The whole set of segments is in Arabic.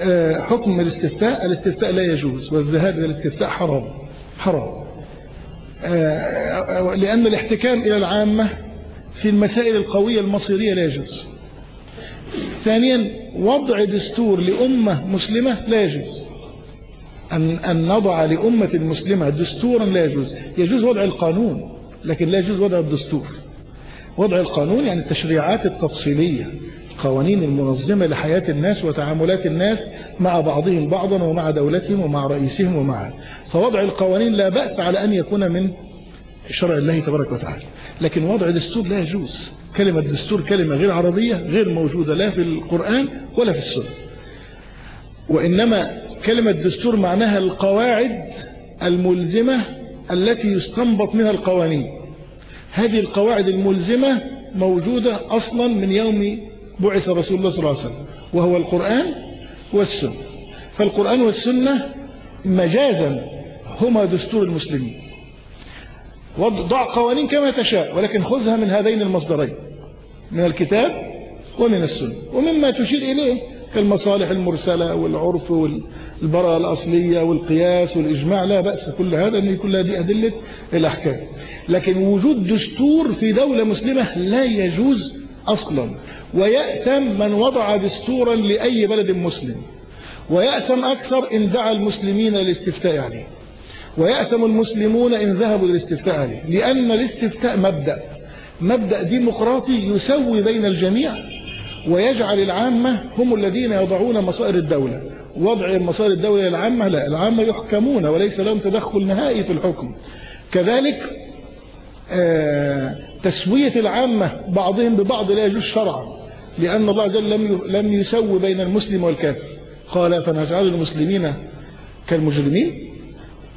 آه، حكم الاستفتاء الاستفتاء لا يجوز والذهاب إلى الاستفتاء حرام حرام. آه، لأن الاحتكام إلى العامة في المسائل القوية المصيرية لا يجوز. ثانيا وضع دستور لأمة مسلمة لا يجوز. أن, أن نضع لأمة مسلمة دستورا لا يجوز. يجوز وضع القانون لكن لا يجوز وضع الدستور. وضع القانون يعني التشريعات التفصيلية. القوانين المنظمة لحياة الناس وتعاملات الناس مع بعضهم بعضا ومع دولتهم ومع رئيسهم ومع فوضع القوانين لا بأس على أن يكون من شرع الله تبارك وتعالى. لكن وضع دستور لا يجوز. كلمة دستور كلمة غير عربية غير موجودة لا في القرآن ولا في السنة. وإنما كلمة دستور معناها القواعد الملزمة التي يستنبط منها القوانين. هذه القواعد الملزمة موجودة أصلا من يوم بعث رسول الله صلى الله عليه وسلم وهو القرآن والسنة. فالقرآن والسنة مجازا هما دستور المسلمين. ضع قوانين كما تشاء ولكن خذها من هذين المصدرين من الكتاب ومن السنة. ومما تشير إليه كالمصالح المرسلة والعرف والبراءة الأصلية والقياس والإجماع. لا بأس كل هذا أن كل هذه أدلة الأحكام لكن وجود دستور في دولة مسلمة لا يجوز أصلا. ويأثم من وضع دستورا لأي بلد مسلم. ويأثم أكثر إن دعا المسلمين للاستفتاء عليه. ويأثم المسلمون إن ذهبوا للاستفتاء عليه. لأن الاستفتاء مبدأ. مبدأ ديمقراطي يسوي بين الجميع. ويجعل العامة هم الذين يضعون مصائر الدولة. وضع مصائر الدولة للعامة لا. العامة يحكمون وليس لهم تدخل نهائي في الحكم. كذلك آه تسوية العامة بعضهم ببعض لا يجوز شرعا. لأن الله جل لم لم يسوي بين المسلم والكافر. قال فنجعل المسلمين كالمجرمين؟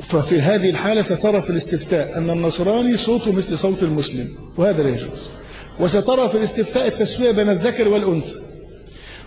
ففي هذه الحالة سترى في الاستفتاء أن النصراني صوته مثل صوت المسلم وهذا لا يجوز. وسترى في الاستفتاء التسوية بين الذكر والأنثى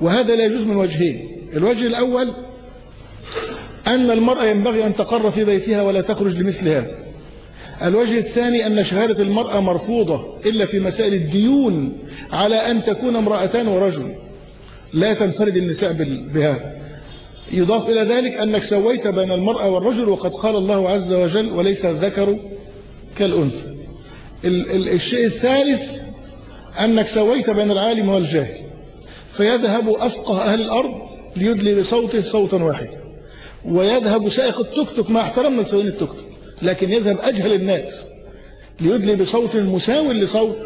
وهذا لا يجوز من وجهين. الوجه الأول أن المرأة ينبغي أن تقر في بيتها ولا تخرج لمثل هذا. الوجه الثاني أن شهادة المرأة مرفوضة إلا في مسائل الديون على أن تكون امرأتان ورجل. لا تنفرد النساء بهذا. يضاف إلى ذلك أنك سويت بين المرأة والرجل وقد قال الله عز وجل وليس الذكر كالأنثى. الشيء الثالث أنك سويت بين العالم والجاهل. فيذهب أفقه أهل الأرض ليدلي بصوته صوتا واحدا. ويذهب سائق التوك توك مع احترامنا لسواقين التوك توك. لكن يذهب أجهل الناس ليدلي بصوت مساو لصوت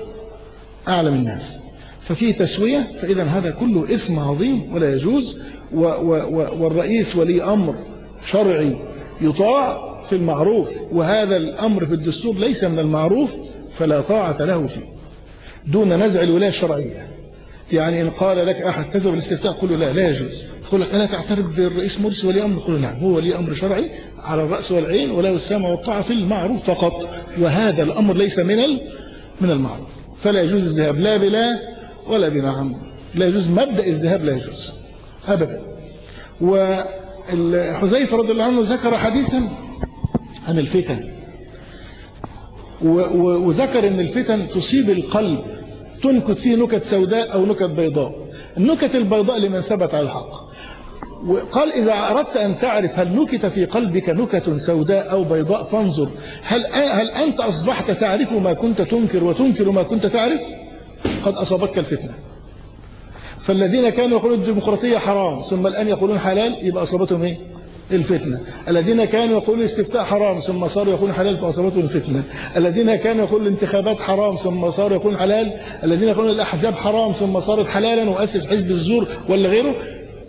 أعلم الناس. ففيه تسوية فإذا هذا كله اسم عظيم ولا يجوز و و و والرئيس ولي أمر شرعي يطاع في المعروف وهذا الأمر في الدستور ليس من المعروف فلا طاعة له فيه دون نزع الولاية الشرعية. يعني إن قال لك أحد كذب الاستفتاء قل له لا لا يجوز. يقول لك ألا تعترف بالرئيس مرسي ولي أمر؟ له نعم هو ولي أمر شرعي على الرأس والعين وله السمع والطاعة في المعروف فقط وهذا الأمر ليس من من المعروف. فلا يجوز الذهاب لا بلا ولا بنعم لا يجوز مبدأ الذهاب لا يجوز أبدا. وحذيفة رضي الله عنه ذكر حديثا عن الفتن. وذكر أن الفتن تصيب القلب تنكت فيه نكت سوداء أو نكت بيضاء. النكت البيضاء لمن ثبت على الحق. وقال إذا أردت أن تعرف هل نكت في قلبك نكت سوداء أو بيضاء فانظر. هل, هل أنت أصبحت تعرف ما كنت تنكر وتنكر ما كنت تعرف؟ قد أصابتك الفتنة. فالذين كانوا يقولون الديمقراطية حرام ثم الآن يقولون حلال يبقى أصابتهم إيه؟ الفتنة. الذين كانوا يقولون الاستفتاء حرام ثم صاروا يقولون حلال فأصابتهم الفتنة. الذين كانوا يقولون الانتخابات حرام ثم صاروا يقولون حلال. الذين يقولون الأحزاب حرام ثم صارت حلالا وأسس حزب الزور ولا غيره.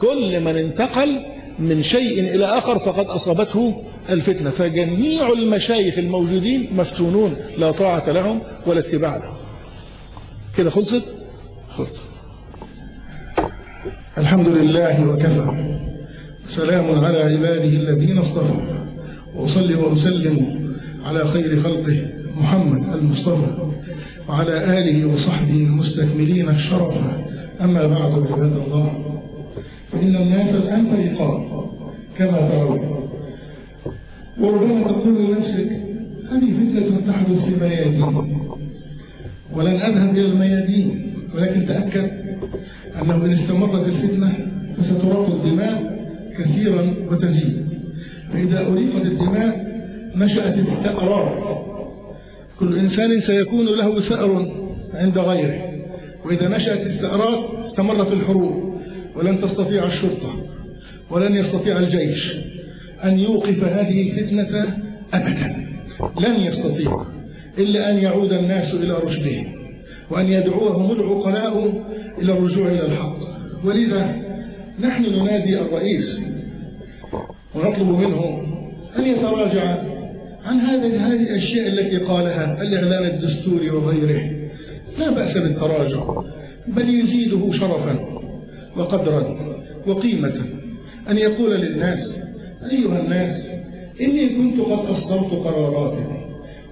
كل من انتقل من شيء إلى آخر فقد أصابته الفتنة. فجميع المشايخ الموجودين مفتونون لا طاعة لهم ولا اتباع لهم. كده خلصت؟ خلصت. الحمد لله وكفى. سلام على عباده الذين اصطفى. وأصلي وأسلم على خير خلقه محمد المصطفى. وعلى آله وصحبه المستكملين الشرف. أما بعد عباد الله. فإن الناس الآن فريقان كما ترون وربما تقول لنفسك هذه فتنة تحدث في ميادين ولن أذهب إلى الميادين ولكن تأكد أنه إن استمرت الفتنة فستراق الدماء كثيرا وتزيد. فإذا أريقت الدماء نشأت الثأرات كل إنسان سيكون له ثأر عند غيره. وإذا نشأت الثأرات استمرت الحروب. ولن تستطيع الشرطة ولن يستطيع الجيش أن يوقف هذه الفتنة أبدا. لن يستطيع إلا أن يعود الناس إلى رشدهم وأن يدعوهم العقلاء إلى الرجوع إلى الحق. ولذا نحن ننادي الرئيس ونطلب منه أن يتراجع عن هذه هذه الأشياء التي قالها الإعلان الدستوري وغيره. لا بأس بالتراجع بل يزيده شرفا. وقدرا وقيمة أن يقول للناس أيها الناس إني كنت قد أصدرت قرارات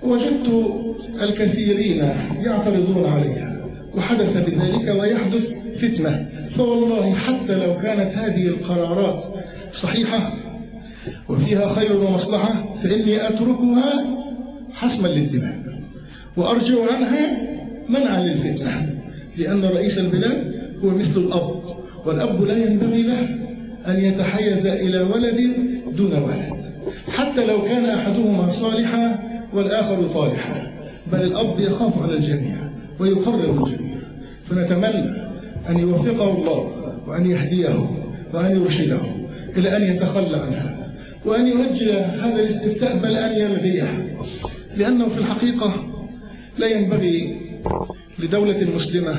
وجدت الكثيرين يعترضون عليها وحدث بذلك ويحدث فتنة فوالله حتى لو كانت هذه القرارات صحيحة وفيها خير ومصلحة فإني أتركها حسما للدماء وأرجع عنها منعا للفتنة لأن رئيس البلاد هو مثل الأب. والأب لا ينبغي له أن يتحيز إلى ولد دون ولد. حتى لو كان أحدهما صالحا والآخر طالحا. بل الأب يخاف على الجميع ويقرر الجميع. فنتمنى أن يوفقه الله وأن يهديه وأن يرشده إلى أن يتخلى عن هذا وأن يؤجل هذا الاستفتاء بل أن يلغيه. لأنه في الحقيقة لا ينبغي لدولة مسلمة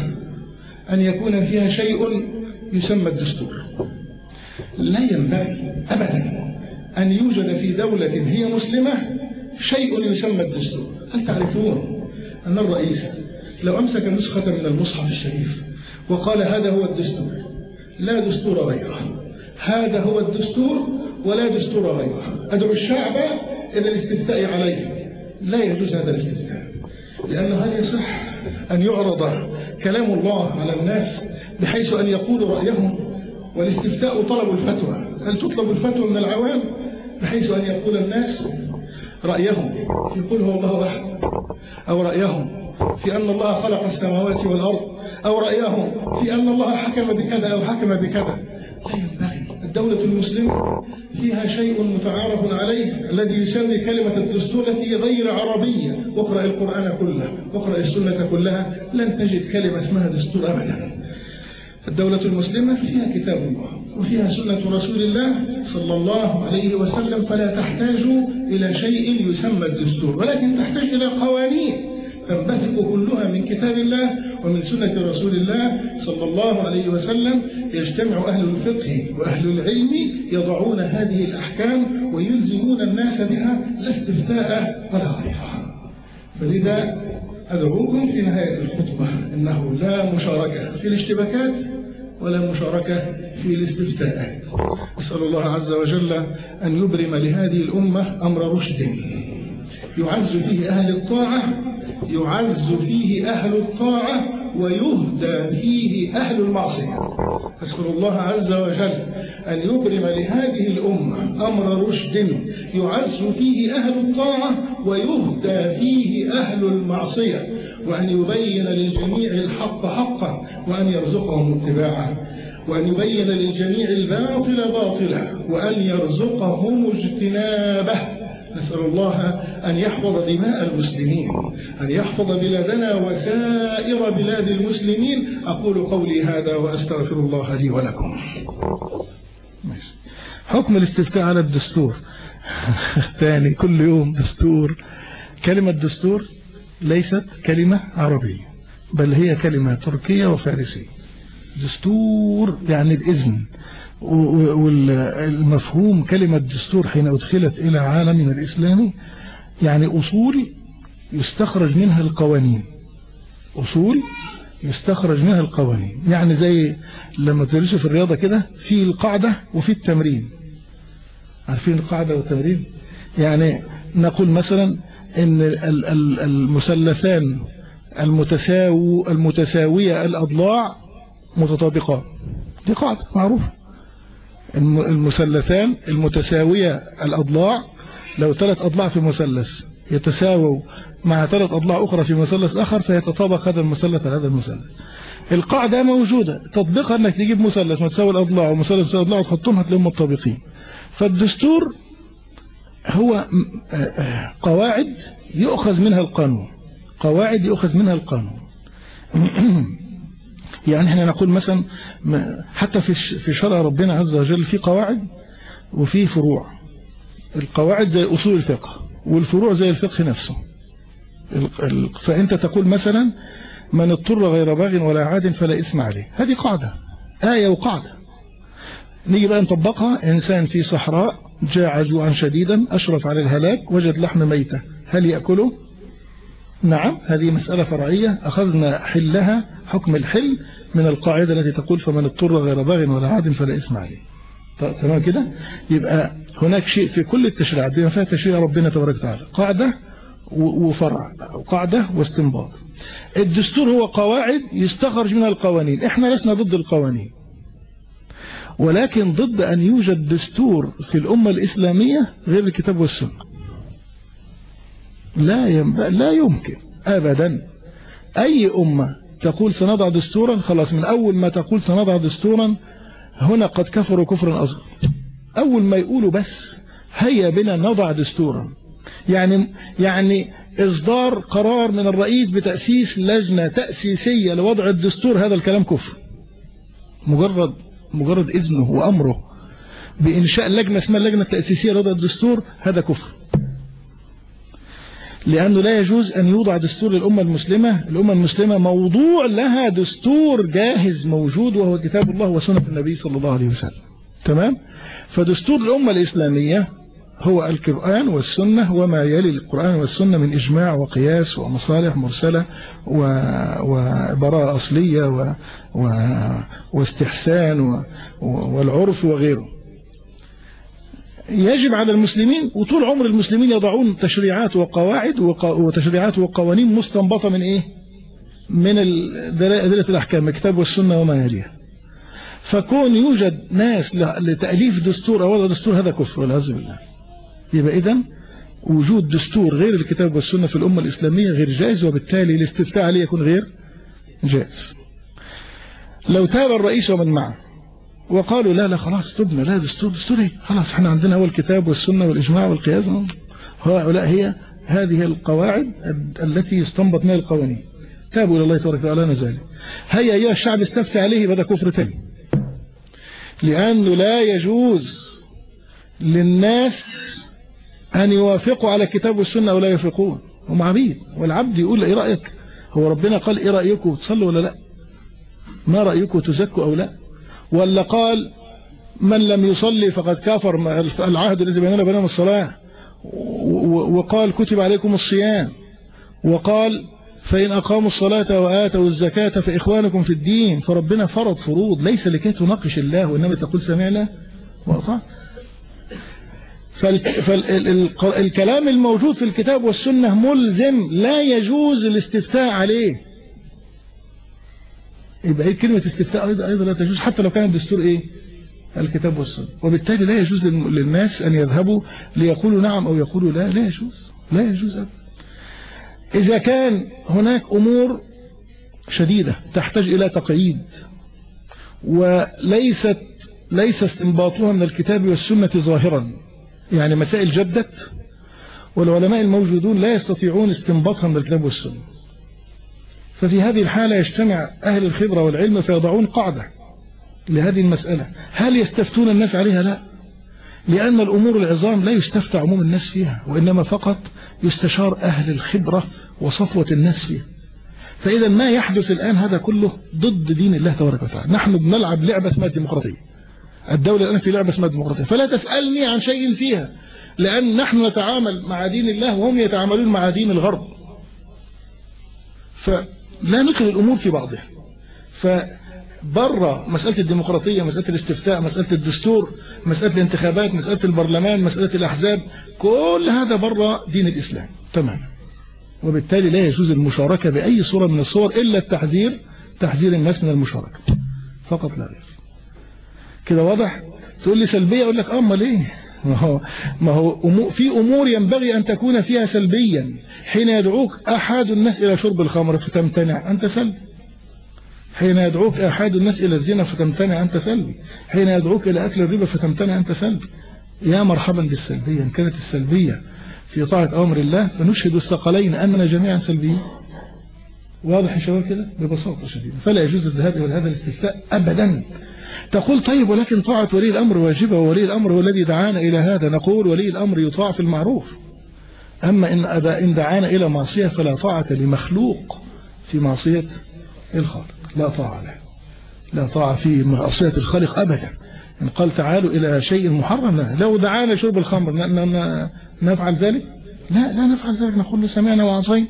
أن يكون فيها شيء يسمى الدستور. لا ينبغي أبدا أن يوجد في دولة هي مسلمة شيء يسمى الدستور. هل تعرفون أن الرئيس لو أمسك نسخة من المصحف الشريف وقال هذا هو الدستور لا دستور غيره. هذا هو الدستور ولا دستور غيره. أدعو الشعب إلى الاستفتاء عليه. لا يجوز هذا الاستفتاء لأنه هل يصح أن يعرض كلام الله على الناس بحيث أن يقولوا رأيهم والاستفتاء طلب الفتوى. هل تطلب الفتوى من العوام بحيث أن يقول الناس رأيهم؟ يقول هو الله أحد. أو رأيهم في أن الله خلق السماوات والأرض؟ أو رأيهم في أن الله حكم بكذا أو حكم بكذا؟ لا ينبغي الدولة المسلمة فيها شيء متعارف عليه الذي يسمي كلمة الدستور التي غير عربية. واقرأ القرآن كله واقرأ السنة كلها لن تجد كلمة اسمها دستور أبدا. الدولة المسلمة فيها كتاب الله وفيها سنة رسول الله صلى الله عليه وسلم فلا تحتاج إلى شيء يسمى الدستور ولكن تحتاج إلى قوانين. تنبثق كلها من كتاب الله ومن سنة رسول الله صلى الله عليه وسلم يجتمع أهل الفقه وأهل العلم يضعون هذه الأحكام ويلزمون الناس بها لا استفتاء ولا غيرها فلذا أدعوكم في نهاية الخطبة إنه لا مشاركة في الاشتباكات ولا مشاركة في الاستفتاءات. أسأل الله عز وجل أن يبرم لهذه الأمة أمر رشد. يعز فيه أهل الطاعة يعز فيه أهل الطاعة ويهدى فيه أهل المعصية. أسأل الله عز وجل أن يبرم لهذه الأمة أمر رشد يعز فيه أهل الطاعة ويهدى فيه أهل المعصية وأن يبين للجميع الحق حقا وأن يرزقهم اتباعه وأن يبين للجميع الباطل باطلا وأن يرزقهم اجتنابه. نسأل الله أن يحفظ دماء المسلمين أن يحفظ بلادنا وسائر بلاد المسلمين. أقول قولي هذا وأستغفر الله لي ولكم. حكم الاستفتاء على الدستور. ثاني كل يوم دستور. كلمة دستور ليست كلمة عربية بل هي كلمة تركية وفارسية. دستور يعني الإذن. والمفهوم كلمة دستور حين أدخلت إلى عالمنا الإسلامي يعني أصول يستخرج منها القوانين. أصول يستخرج منها القوانين. يعني زي لما تدرسوا في الرياضة كده في القاعدة وفي التمرين. عارفين القاعدة والتمرين؟ يعني نقول مثلا إن المثلثان المتساو المتساوية الأضلاع متطابقان دي قاعدة معروفة المثلثان المتساوية الأضلاع. لو ثلاث أضلاع في مثلث يتساووا مع ثلاث أضلاع أخرى في مثلث آخر فيتطابق هذا المثلث على هذا المثلث. القاعدة موجودة. تطبيقها إنك تجيب مثلث متساوي الأضلاع ومثلث متساوي الاضلاع وتحطهم هتلاقيهم متطابقين. فالدستور هو قواعد يؤخذ منها القانون. قواعد يؤخذ منها القانون. يعني إحنا نقول مثلا حتى في في شرع ربنا عز وجل في قواعد وفي فروع. القواعد زي أصول الفقه والفروع زي الفقه نفسه. فأنت تقول مثلا من اضطر غير باغ ولا عاد فلا إثم عليه. هذه قاعدة آية وقاعدة. نيجي بقى نطبقها. إنسان في صحراء جاع جوعا شديدا أشرف على الهلاك وجد لحم ميتة. هل يأكله؟ نعم هذه مسألة فرعية. أخذنا حلها حكم الحل. من القاعدة التي تقول فمن اضطر غير باغ ولا عاد فلا إثم عليه. تمام كده؟ يبقى هناك شيء في كل التشريعات بما فيها تشريع ربنا تبارك وتعالى قاعدة وفرع قاعدة واستنباط. الدستور هو قواعد يستخرج منها القوانين. إحنا لسنا ضد القوانين. ولكن ضد أن يوجد دستور في الأمة الإسلامية غير الكتاب والسنة. لا ينبغي لا يمكن أبدا. أي أمة تقول سنضع دستورا خلاص من أول ما تقول سنضع دستورا هنا قد كفروا كفرا أصغر. أول ما يقولوا بس هيا بنا نضع دستورا. يعني يعني إصدار قرار من الرئيس بتأسيس لجنة تأسيسية لوضع الدستور هذا الكلام كفر. مجرد مجرد إذنه وأمره بإنشاء لجنة اسمها اللجنة التأسيسية لوضع الدستور هذا كفر. لأنه لا يجوز أن يوضع دستور للأمة المسلمة الأمة المسلمة موضوع لها دستور جاهز موجود وهو كتاب الله وسنة النبي صلى الله عليه وسلم تمام فدستور الأمة الإسلامية هو القرآن والسنة وما يلي القرآن والسنة من إجماع وقياس ومصالح مرسلة وبراءة أصلية. واستحسان. والعرف وغيره يجب على المسلمين وطول عمر المسلمين يضعون تشريعات وقواعد وتشريعات وقوانين مستنبطة من إيه؟ من أدلة الأحكام الكتاب والسنة وما يليها. فكون يوجد ناس لتأليف دستور أو وضع دستور هذا كفر والعياذ بالله. يبقى إذا وجود دستور غير الكتاب والسنة في الأمة الإسلامية غير جائز وبالتالي الاستفتاء عليه يكون غير جائز. لو تاب الرئيس ومن معه. وقالوا لا لا خلاص تبنى لا دستور دستور إيه خلاص إحنا عندنا هو الكتاب والسنة والإجماع والقياس. هؤلاء هي هذه القواعد التي يستنبط منها القوانين. تابوا إلى الله تبارك وتعالى ذلك هيا أيها الشعب استفتى عليه بدأ كفر تاني. لأنه لا يجوز للناس أن يوافقوا على الكتاب والسنة ولا يوافقون. هم عبيد والعبد يقول إيه رأيك؟ هو ربنا قال إيه رأيكم؟ تصلوا ولا لا؟ ما رأيكم؟ تزكوا أو لا؟ ولا قال من لم يصلي فقد كافر العهد الذي بيننا وبينهم الصلاة. وقال كتب عليكم الصيام. وقال فإن أقاموا الصلاة وآتوا الزكاة فإخوانكم في الدين. فربنا فرض فروض ليس لكي تناقش الله وإنما تقول سمعنا وأطعنا. فالكلام الموجود في الكتاب والسنة ملزم لا يجوز الاستفتاء عليه. يبقى إيه كلمة استفتاء أيضا, أيضا لا تجوز حتى لو كان الدستور إيه؟ الكتاب والسنة. وبالتالي لا يجوز للناس أن يذهبوا ليقولوا نعم أو يقولوا لا لا يجوز لا يجوز أبدا. إذا كان هناك أمور شديدة تحتاج إلى تقييد وليست ليس استنباطها من الكتاب والسنة ظاهرا. يعني مسائل جدت والعلماء الموجودون لا يستطيعون استنباطها من الكتاب والسنة. ففي هذه الحالة يجتمع أهل الخبرة والعلم فيضعون قاعدة لهذه المسألة. هل يستفتون الناس عليها؟ لا. لأن الأمور العظام لا يستفتى عموم الناس فيها وإنما فقط يستشار أهل الخبرة وصفوة الناس فيها. فإذا ما يحدث الآن هذا كله ضد دين الله تبارك وتعالى. نحن بنلعب لعبة اسمها الديمقراطية. الدولة الآن في لعبة اسمها الديمقراطية. فلا تسألني عن شيء فيها لأن نحن نتعامل مع دين الله وهم يتعاملون مع دين الغرب. فلا ندخل الأمور في بعضها. فبره مسألة الديمقراطية مسألة الاستفتاء مسألة الدستور مسألة الانتخابات مسألة البرلمان مسألة الأحزاب كل هذا بره دين الإسلام. تماما وبالتالي لا يجوز المشاركة بأي صورة من الصور إلا التحذير تحذير الناس من المشاركة. فقط لا غير. كده واضح؟ تقول لي سلبية؟ أقول لك أما ليه ما هو, ما هو في أمور ينبغي أن تكون فيها سلبيا. حين يدعوك أحد الناس إلى شرب الخمر فتمتنع. أنت سلبي. حين يدعوك أحد الناس إلى الزنا فتمتنع. أنت سلبي. حين يدعوك إلى أكل الربا فتمتنع. أنت سلبي. يا مرحبا بالسلبية. إن كانت السلبية في طاعة أمر الله فنشهد الثقلين أننا جميعا سلبيين. واضح يا شباب كده؟ ببساطة شديدة. فلا يجوز الذهاب إلى هذا الاستفتاء أبدا. تقول طيب ولكن طاعة ولي الأمر واجبة وولي الأمر هو الذي دعانا إلى هذا. نقول ولي الأمر يطاع في المعروف. أما إن إن دعانا إلى معصية فلا طاعة لمخلوق في معصية الخالق. لا طاعة له. لا طاعة في معصية الخالق أبدا. إن قال تعالوا إلى شيء محرم لا. لو دعانا شرب الخمر نفعل ذلك؟ لا لا نفعل ذلك. نقول له سمعنا وعصينا.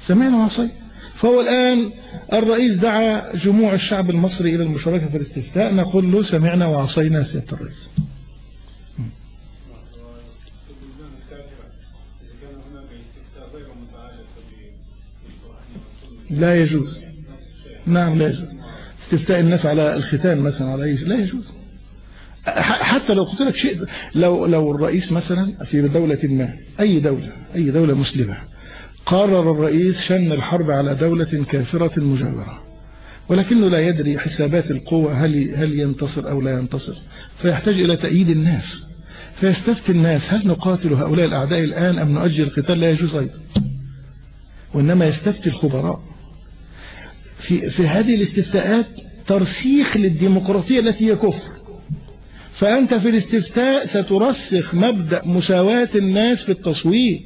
سمعنا وعصينا. فهو الآن الرئيس دعا جموع الشعب المصري إلى المشاركة في الاستفتاء. نقول له سمعنا وعصينا سيادة الرئيس. لا يجوز. نعم لا يجوز. استفتاء الناس على الختان مثلا على أي لا يجوز. حتى لو قلت لك شيء لو لو الرئيس مثلا في دولة ما أي دولة أي دولة مسلمة قرر الرئيس شن الحرب على دولة كافرة مجاورة. ولكنه لا يدري حسابات القوة هل هل ينتصر أو لا ينتصر. فيحتاج إلى تأييد الناس. فيستفتي الناس هل نقاتل هؤلاء الأعداء الآن أم نؤجل القتال؟ لا يجوز أيضا. وإنما يستفتي الخبراء. في, في هذه الاستفتاءات ترسيخ للديمقراطية التي هي كفر. فأنت في الاستفتاء سترسخ مبدأ مساواة الناس في التصويت.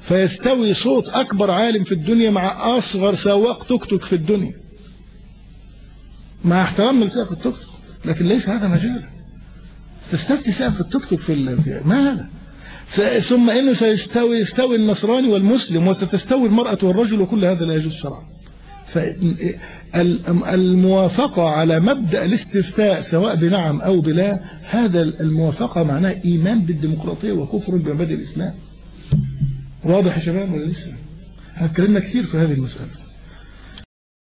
فيستوي صوت أكبر عالم في الدنيا مع أصغر سواق توك توك في الدنيا. مع احترام لسائق التوك توك. لكن ليس هذا مجال تستفتي سائق التوك توك في ما هذا؟ ثم إنه سيستوي يستوي النصراني والمسلم وستستوي المرأة والرجل وكل هذا لا يجوز شرعا. فالموافقة على مبدأ الاستفتاء سواء بنعم أو بلا هذا الموافقة معناه إيمان بالديمقراطية وكفر بمبادئ الإسلام. واضح يا شباب ولا لسه؟ هتكلمنا كثير في هذه المسألة